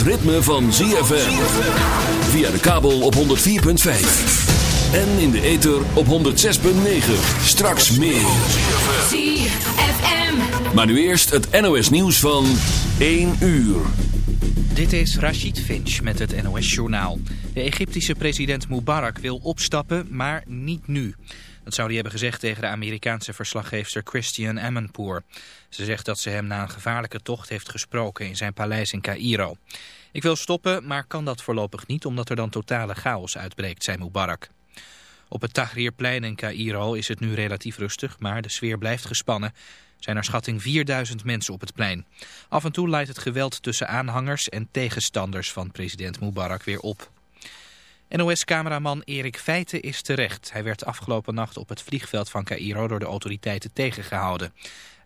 het ritme van ZFM. Via de kabel op 104.5. En in de ether op 106.9. Straks meer. ZFM. Maar nu eerst het NOS nieuws van 1 uur. Dit is Rashid Finch met het NOS-journaal. De Egyptische president Mubarak wil opstappen, maar niet nu. Dat zou hij hebben gezegd tegen de Amerikaanse verslaggeefster Christian Amanpour. Ze zegt dat ze hem na een gevaarlijke tocht heeft gesproken in zijn paleis in Cairo. Ik wil stoppen, maar kan dat voorlopig niet omdat er dan totale chaos uitbreekt, zei Mubarak. Op het Tahrirplein in Cairo is het nu relatief rustig, maar de sfeer blijft gespannen. Er zijn naar schatting 4000 mensen op het plein. Af en toe leidt het geweld tussen aanhangers en tegenstanders van president Mubarak weer op. NOS-cameraman Erik Feiten is terecht. Hij werd afgelopen nacht op het vliegveld van Cairo door de autoriteiten tegengehouden.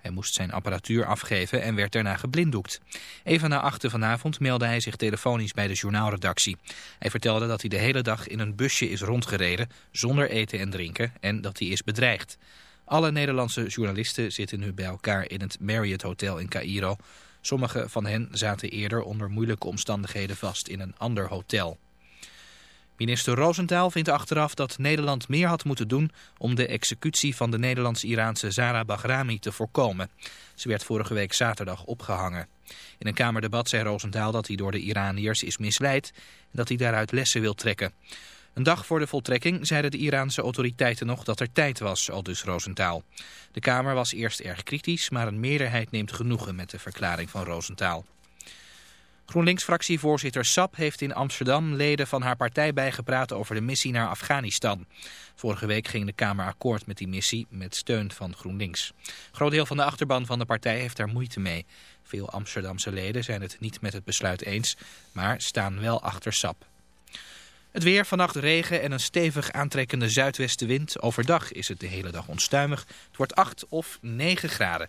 Hij moest zijn apparatuur afgeven en werd daarna geblinddoekt. Even na achter vanavond meldde hij zich telefonisch bij de journaalredactie. Hij vertelde dat hij de hele dag in een busje is rondgereden, zonder eten en drinken, en dat hij is bedreigd. Alle Nederlandse journalisten zitten nu bij elkaar in het Marriott Hotel in Cairo. Sommige van hen zaten eerder onder moeilijke omstandigheden vast in een ander hotel. Minister Rosenthal vindt achteraf dat Nederland meer had moeten doen om de executie van de Nederlands-Iraanse Zara Bahrami te voorkomen. Ze werd vorige week zaterdag opgehangen. In een kamerdebat zei Rosenthal dat hij door de Iraniërs is misleid en dat hij daaruit lessen wil trekken. Een dag voor de voltrekking zeiden de Iraanse autoriteiten nog dat er tijd was, al dus Rosenthal. De Kamer was eerst erg kritisch, maar een meerderheid neemt genoegen met de verklaring van Rosenthal. GroenLinks-fractievoorzitter Sap heeft in Amsterdam leden van haar partij bijgepraat over de missie naar Afghanistan. Vorige week ging de Kamer akkoord met die missie met steun van GroenLinks. groot deel van de achterban van de partij heeft daar moeite mee. Veel Amsterdamse leden zijn het niet met het besluit eens, maar staan wel achter Sap. Het weer, vannacht regen en een stevig aantrekkende zuidwestenwind. Overdag is het de hele dag onstuimig. Het wordt 8 of 9 graden.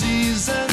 season.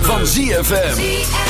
Van ZFM.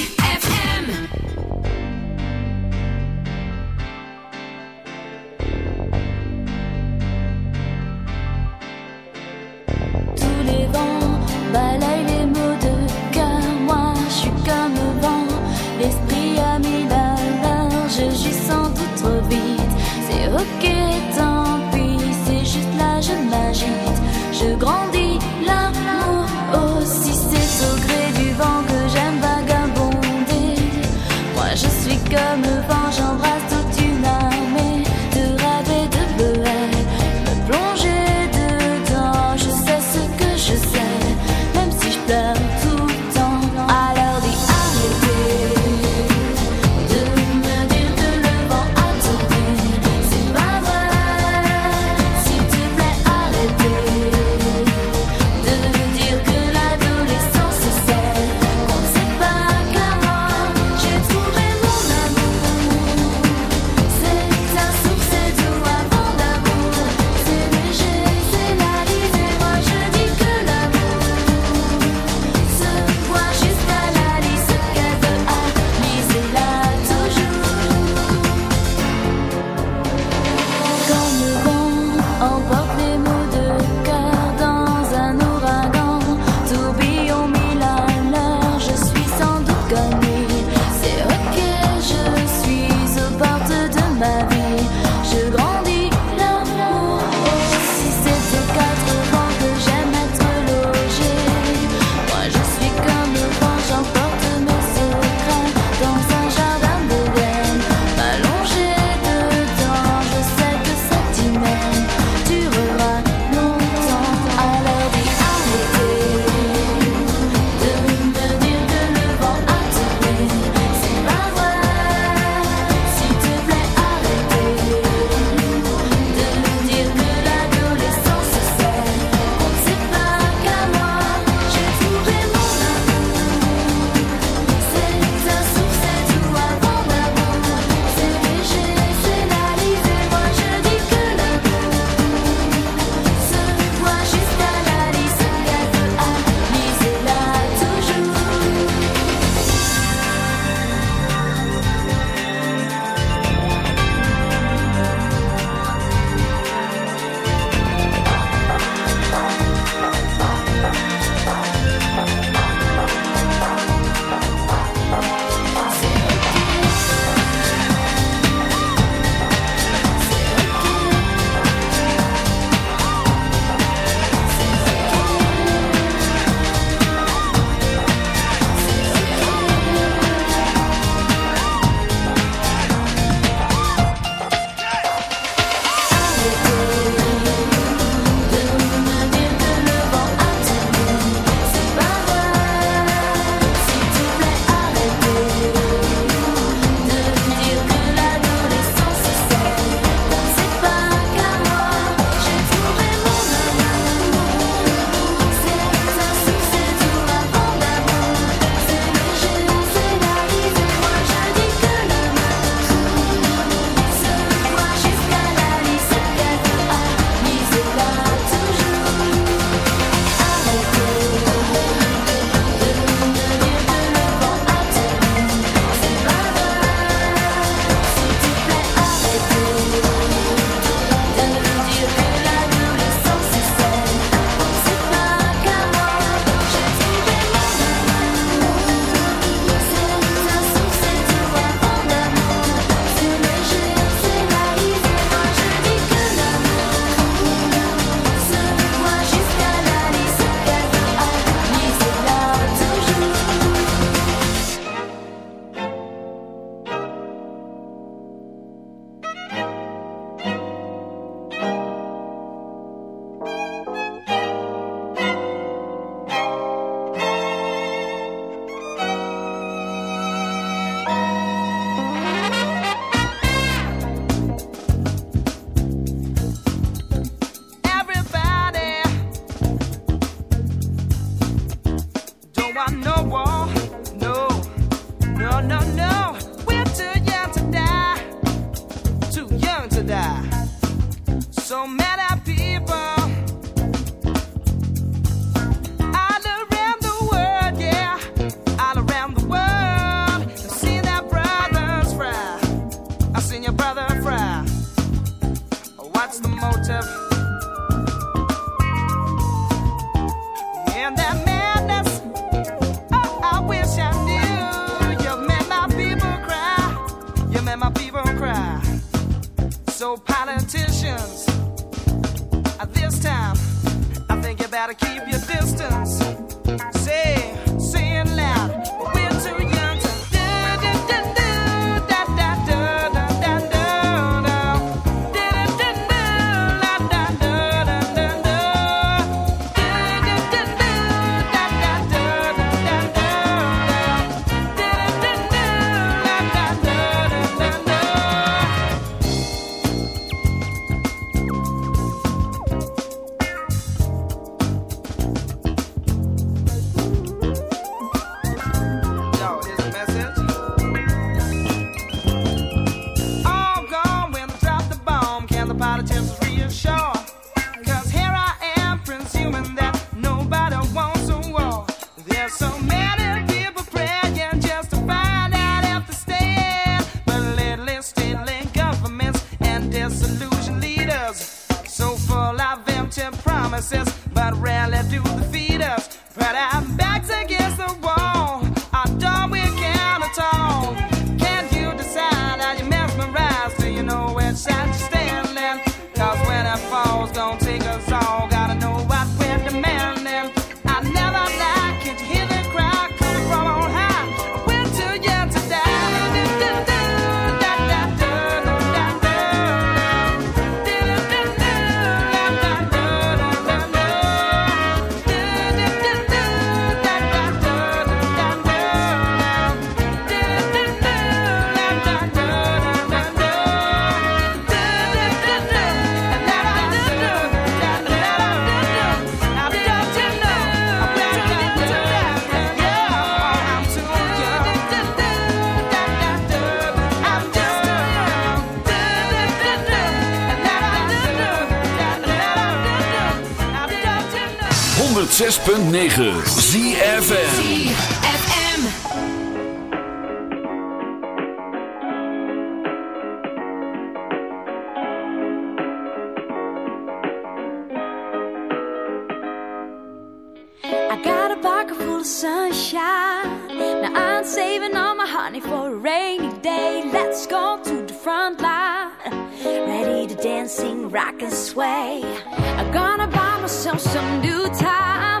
106.9 ZFM ZFM I got a pocket full of sunshine. Now I'm saving all my honey for a rainy day. Let's go to the front line. Ready to dancing, rock and sway. I'm gonna buy myself some new time.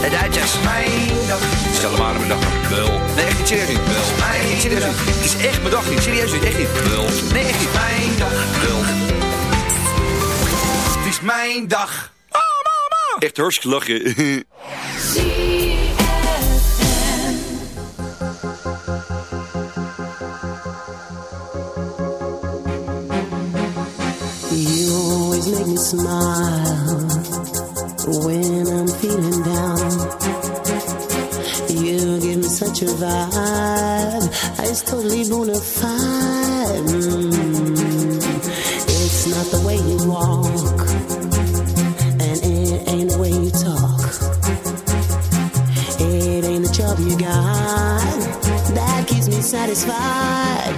De Duitsers. Mijn dag. Stel maar aan mijn dag. Wel. Nee, echt niet serieus niet. Wel. Nee, niet serieus niet. Het is echt mijn dag niet. Serieus niet. Echt niet. Wel. Nee, echt niet. Mijn dag. Wel. Het is mijn dag. Echt hartstikke lachen. You always make me smile when I'm feeling down. Vibe, it's totally bona fide. Mm. It's not the way you walk, and it ain't the way you talk. It ain't the job you got that keeps me satisfied.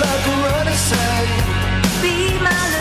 like a running say, be my